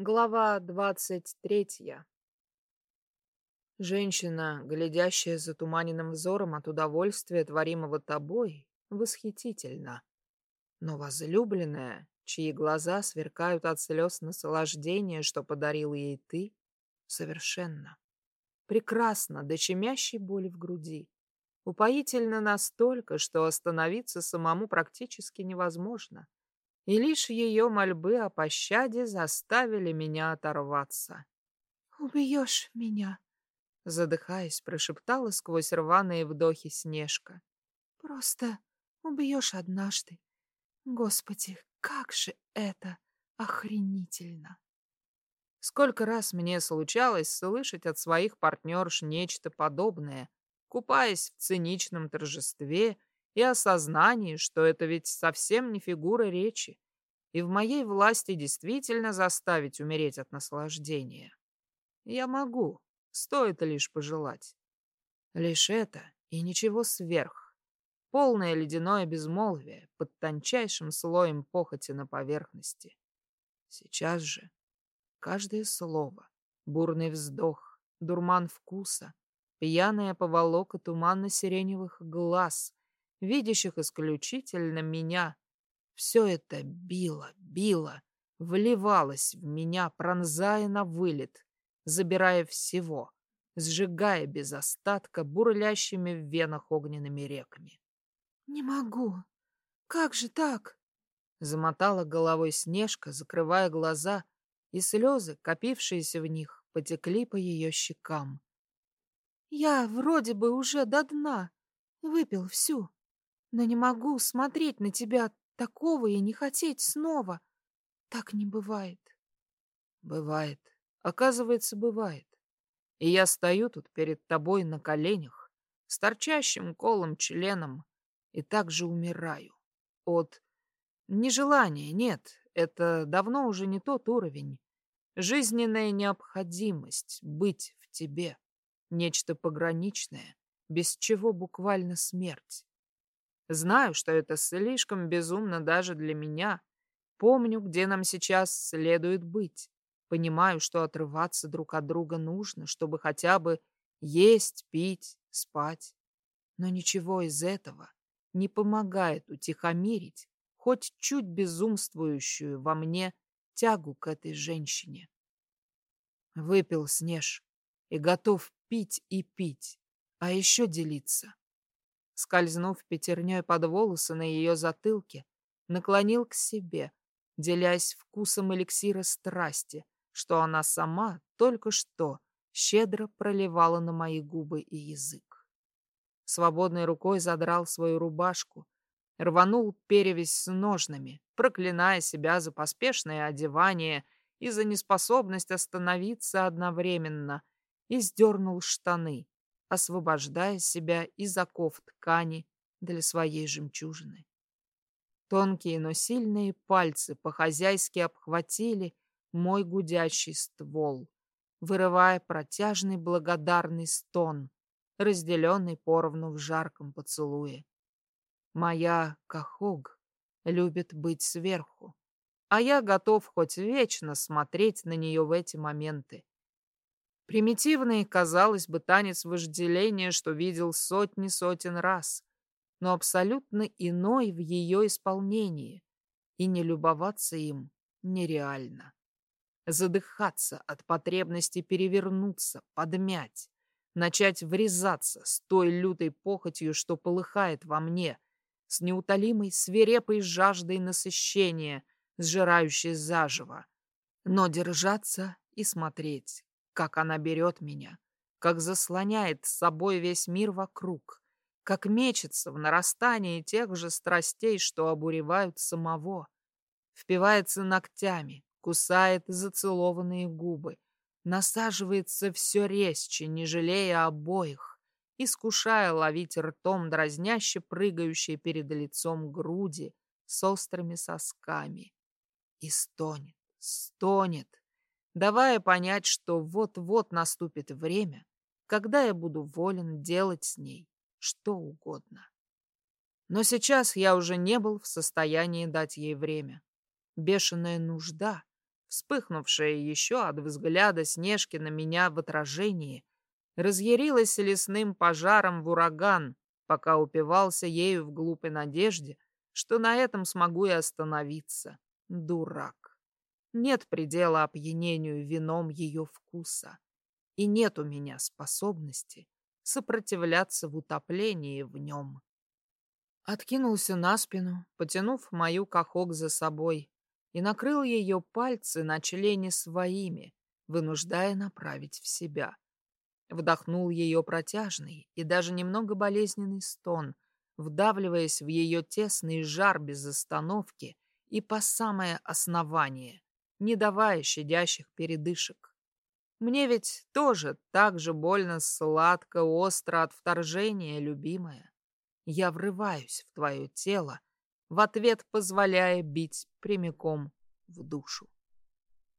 Глава двадцать третья. Женщина, глядящая затуманенным взором от удовольствия, творимого тобой, восхитительна. Но возлюбленная, чьи глаза сверкают от слез наслаждения, что подарил ей ты, совершенно. Прекрасно, до щемящей боли в груди. Упоительно настолько, что остановиться самому практически невозможно и лишь ее мольбы о пощаде заставили меня оторваться. «Убьешь меня?» Задыхаясь, прошептала сквозь рваные вдохи Снежка. «Просто убьешь однажды. Господи, как же это охренительно!» Сколько раз мне случалось слышать от своих партнерш нечто подобное, купаясь в циничном торжестве и осознании, что это ведь совсем не фигура речи, и в моей власти действительно заставить умереть от наслаждения. Я могу, стоит лишь пожелать. Лишь это и ничего сверх. Полное ледяное безмолвие под тончайшим слоем похоти на поверхности. Сейчас же каждое слово, бурный вздох, дурман вкуса, пьяная поволока туманно-сиреневых глаз, видящих исключительно меня. Все это било, било, вливалось в меня, пронзая на вылет, забирая всего, сжигая без остатка бурлящими в венах огненными реками. «Не могу. Как же так?» Замотала головой Снежка, закрывая глаза, и слезы, копившиеся в них, потекли по ее щекам. «Я вроде бы уже до дна. Выпил всю. Но не могу смотреть на тебя такого и не хотеть снова. Так не бывает. Бывает. Оказывается, бывает. И я стою тут перед тобой на коленях, с торчащим колом членом, и также умираю. От нежелания, нет, это давно уже не тот уровень. Жизненная необходимость быть в тебе. Нечто пограничное, без чего буквально смерть. Знаю, что это слишком безумно даже для меня. Помню, где нам сейчас следует быть. Понимаю, что отрываться друг от друга нужно, чтобы хотя бы есть, пить, спать. Но ничего из этого не помогает утихомирить хоть чуть безумствующую во мне тягу к этой женщине. Выпил снеж и готов пить и пить, а еще делиться скользнув пятерней под волосы на ее затылке, наклонил к себе, делясь вкусом эликсира страсти, что она сама только что щедро проливала на мои губы и язык. Свободной рукой задрал свою рубашку, рванул перевязь с ножнами, проклиная себя за поспешное одевание и за неспособность остановиться одновременно, и сдернул штаны, освобождая себя из оков ткани для своей жемчужины. Тонкие, но сильные пальцы по-хозяйски обхватили мой гудящий ствол, вырывая протяжный благодарный стон, разделенный поровну в жарком поцелуе. Моя Кахог любит быть сверху, а я готов хоть вечно смотреть на нее в эти моменты, Примитивный, казалось бы, танец вожделения, что видел сотни сотен раз, но абсолютно иной в ее исполнении, и не любоваться им нереально. Задыхаться от потребности перевернуться, подмять, начать врезаться с той лютой похотью, что полыхает во мне, с неутолимой свирепой жаждой насыщения, сжирающей заживо, но держаться и смотреть, как она берет меня, как заслоняет с собой весь мир вокруг, как мечется в нарастании тех же страстей, что обуревают самого, впивается ногтями, кусает зацелованные губы, насаживается все резче, не жалея обоих, искушая ловить ртом дразняще прыгающие перед лицом груди с острыми сосками. И стонет, стонет, давая понять, что вот-вот наступит время, когда я буду волен делать с ней что угодно. Но сейчас я уже не был в состоянии дать ей время. Бешеная нужда вспыхнувшая еще от взгляда Снежки на меня в отражении, разъярилась лесным пожаром в ураган, пока упивался ею в глупой надежде, что на этом смогу и остановиться. Дурак. Нет предела опьянению вином ее вкуса. И нет у меня способности сопротивляться в утоплении в нем. Откинулся на спину, потянув мою кахок за собой, и накрыл ее пальцы на члене своими, вынуждая направить в себя. Вдохнул ее протяжный и даже немного болезненный стон, вдавливаясь в ее тесный жар без остановки и по самое основание, не давая щадящих передышек. Мне ведь тоже так же больно сладко, остро от вторжения, любимая. Я врываюсь в твое тело, в ответ позволяя бить прямиком в душу.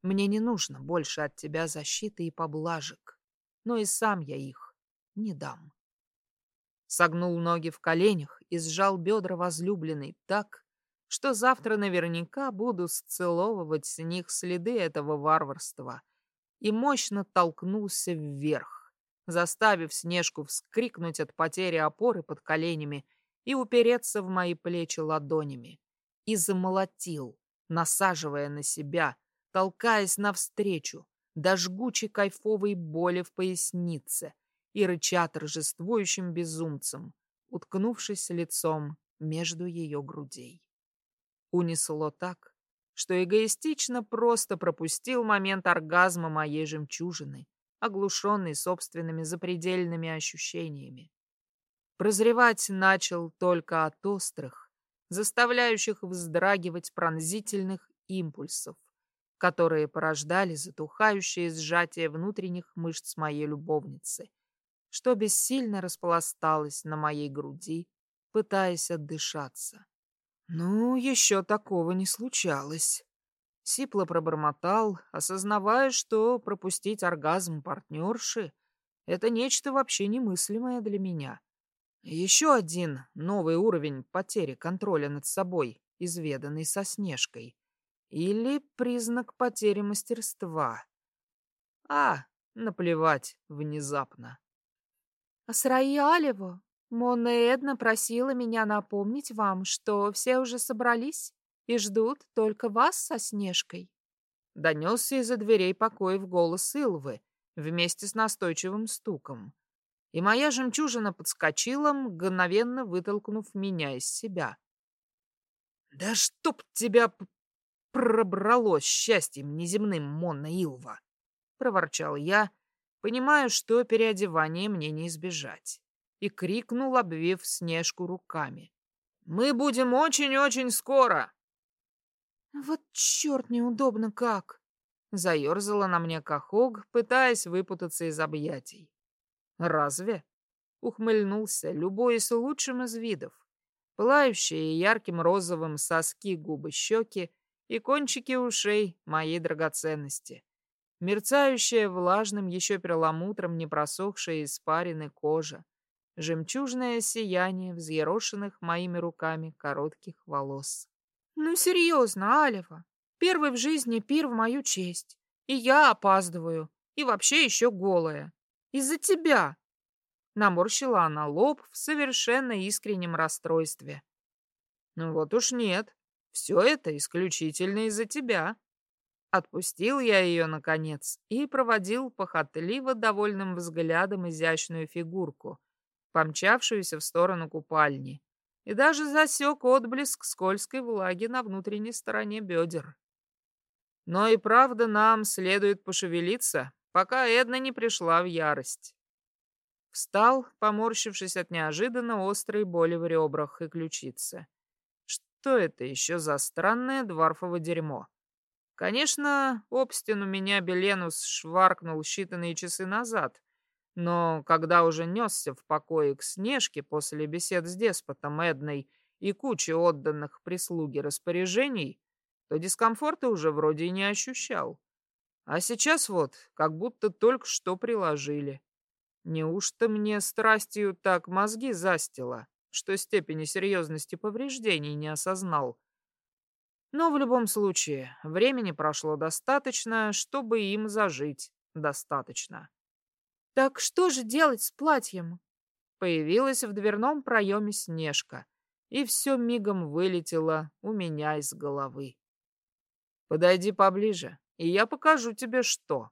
Мне не нужно больше от тебя защиты и поблажек, но и сам я их не дам. Согнул ноги в коленях и сжал бедра возлюбленной так, что завтра наверняка буду сцеловывать с них следы этого варварства, и мощно толкнулся вверх, заставив Снежку вскрикнуть от потери опоры под коленями и упереться в мои плечи ладонями, и замолотил, насаживая на себя, толкаясь навстречу, до жгучей кайфовой боли в пояснице и рыча торжествующим безумцем, уткнувшись лицом между ее грудей. Унесло так, что эгоистично просто пропустил момент оргазма моей жемчужины, оглушенный собственными запредельными ощущениями. Прозревать начал только от острых, заставляющих вздрагивать пронзительных импульсов, которые порождали затухающее сжатие внутренних мышц моей любовницы, что бессильно распласталось на моей груди, пытаясь отдышаться. Ну, еще такого не случалось. Сипло пробормотал, осознавая, что пропустить оргазм партнерши — это нечто вообще немыслимое для меня. Еще один новый уровень потери контроля над собой, изведанный со Снежкой. Или признак потери мастерства. А, наплевать внезапно. А Сраи Алево Монна Эдна просила меня напомнить вам, что все уже собрались и ждут только вас со Снежкой. Донесся из-за дверей покоев голос Илвы вместе с настойчивым стуком. И моя жемчужина подскочила, мгновенно вытолкнув меня из себя. «Да чтоб тебя пробрало счастьем неземным, Монна Илва!» — проворчал я, понимая, что переодевание мне не избежать и крикнул, обвив Снежку руками. «Мы будем очень-очень скоро!» «Вот черт, неудобно как!» Заерзала на мне Кахог, пытаясь выпутаться из объятий. «Разве?» — ухмыльнулся, любуясь лучшим из видов. Пылающие ярким розовым соски губы щеки и кончики ушей моей драгоценности. Мерцающая влажным еще перламутром непросохшая испарины кожа жемчужное сияние взъерошенных моими руками коротких волос. «Ну, серьезно, Алева, первый в жизни пир в мою честь. И я опаздываю, и вообще еще голая. Из-за тебя!» Наморщила она лоб в совершенно искреннем расстройстве. «Ну вот уж нет, все это исключительно из-за тебя». Отпустил я ее, наконец, и проводил похотливо довольным взглядом изящную фигурку, помчавшуюся в сторону купальни, и даже засек отблеск скользкой влаги на внутренней стороне бедер. Но и правда нам следует пошевелиться, пока Эдна не пришла в ярость. Встал, поморщившись от неожиданно острой боли в ребрах и ключице. Что это еще за странное дворфово дерьмо? Конечно, об стену меня Беленус шваркнул считанные часы назад, но когда уже несся в покое к Снежке после бесед с деспотом Эдной и кучи отданных прислуге распоряжений, то дискомфорта уже вроде и не ощущал. А сейчас вот, как будто только что приложили. Неужто мне страстью так мозги застило, что степени серьезности повреждений не осознал? Но в любом случае, времени прошло достаточно, чтобы им зажить достаточно. Так что же делать с платьем? Появилась в дверном проеме Снежка, и все мигом вылетело у меня из головы. Подойди поближе, и я покажу тебе, что.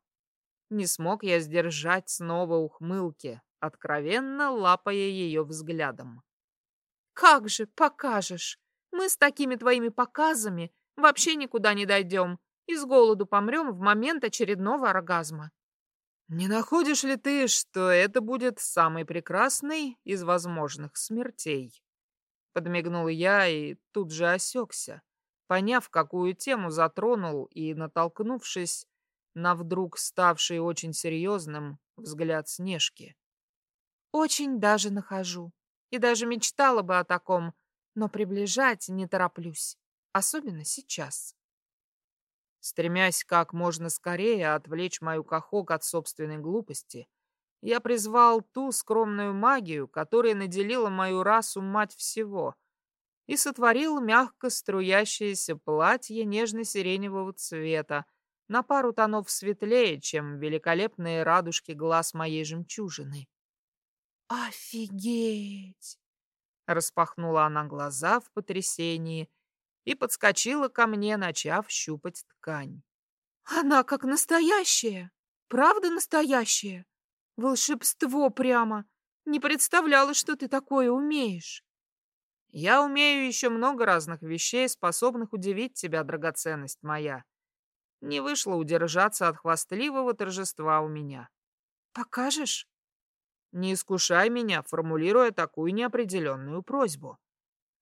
Не смог я сдержать снова ухмылки, откровенно лапая ее взглядом. «Как же покажешь? Мы с такими твоими показами вообще никуда не дойдем и с голоду помрем в момент очередного оргазма». «Не находишь ли ты, что это будет самый прекрасный из возможных смертей?» Подмигнул я и тут же осекся, поняв, какую тему затронул и натолкнувшись на вдруг ставший очень серьезным взгляд Снежки. «Очень даже нахожу. И даже мечтала бы о таком, но приближать не тороплюсь, особенно сейчас». Стремясь как можно скорее отвлечь мою кахок от собственной глупости, я призвал ту скромную магию, которая наделила мою расу мать всего, и сотворил мягко струящееся платье нежно-сиреневого цвета, на пару тонов светлее, чем великолепные радужки глаз моей жемчужины. «Офигеть!» Распахнула она глаза в потрясении и подскочила ко мне, начав щупать ткань. «Она как настоящая! Правда настоящая? Волшебство прямо! Не представляла, что ты такое умеешь!» «Я умею еще много разных вещей, способных удивить тебя, драгоценность моя», не вышло удержаться от хвастливого торжества у меня. «Покажешь?» «Не искушай меня, формулируя такую неопределенную просьбу».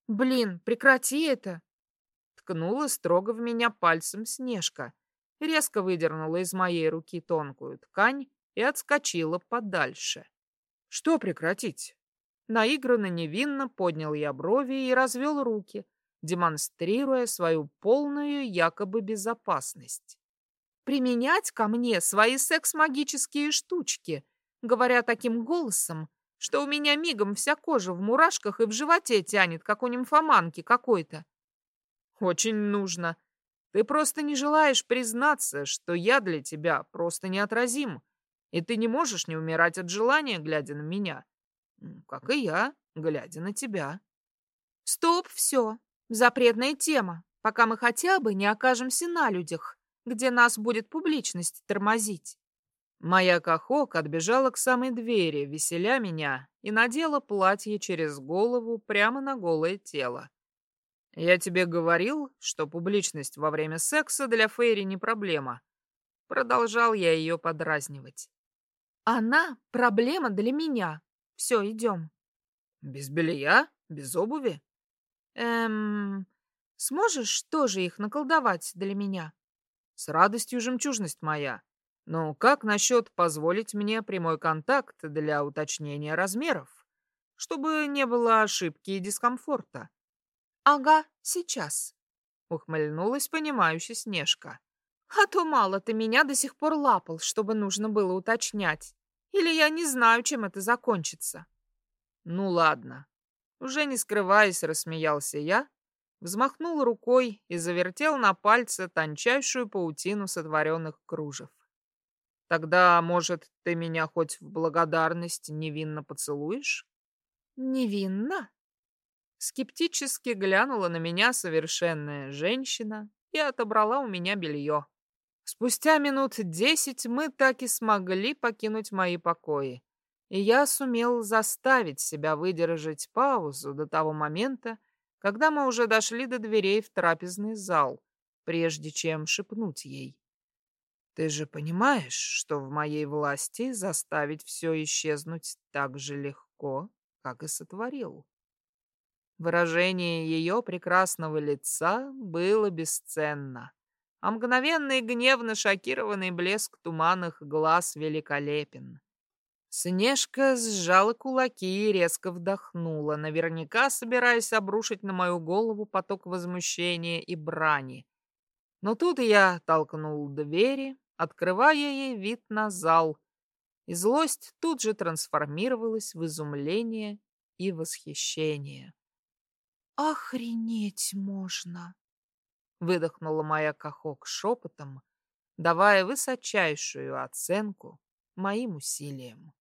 «Блин, прекрати это!» Ткнула строго в меня пальцем Снежка, резко выдернула из моей руки тонкую ткань и отскочила подальше. «Что прекратить?» Наигранно невинно поднял я брови и развел руки, демонстрируя свою полную якобы безопасность. «Применять ко мне свои секс-магические штучки», говоря таким голосом, что у меня мигом вся кожа в мурашках и в животе тянет, как у нимфоманки какой-то. «Очень нужно. Ты просто не желаешь признаться, что я для тебя просто неотразим, и ты не можешь не умирать от желания, глядя на меня, как и я, глядя на тебя». «Стоп, все. Запретная тема, пока мы хотя бы не окажемся на людях, где нас будет публичность тормозить. Моя кахок отбежала к самой двери, веселя меня, и надела платье через голову прямо на голое тело. Я тебе говорил, что публичность во время секса для Фейри не проблема. Продолжал я ее подразнивать. Она проблема для меня. Все, идем. Без белья? Без обуви? Эм, сможешь тоже их наколдовать для меня? С радостью, жемчужность моя. Но как насчет позволить мне прямой контакт для уточнения размеров, чтобы не было ошибки и дискомфорта? Ага, сейчас. Ухмыльнулась понимающая Снежка. А то мало ты меня до сих пор лапал, чтобы нужно было уточнять. Или я не знаю, чем это закончится. Ну ладно, уже не скрываясь, рассмеялся я, взмахнул рукой и завертел на пальце тончайшую паутину сотворенных кружев. Тогда, может, ты меня хоть в благодарность невинно поцелуешь? Невинно? Скептически глянула на меня совершенная женщина и отобрала у меня белье. Спустя минут десять мы так и смогли покинуть мои покои и я сумел заставить себя выдержать паузу до того момента, когда мы уже дошли до дверей в трапезный зал, прежде чем шепнуть ей. «Ты же понимаешь, что в моей власти заставить все исчезнуть так же легко, как и сотворил?» Выражение ее прекрасного лица было бесценно, а мгновенный гневно шокированный блеск туманных глаз великолепен. Снежка сжала кулаки и резко вдохнула, наверняка собираясь обрушить на мою голову поток возмущения и брани. Но тут я толкнул двери, открывая ей вид на зал, и злость тут же трансформировалась в изумление и восхищение. «Охренеть можно!» Выдохнула моя кахок шепотом, давая высочайшую оценку моим усилиям.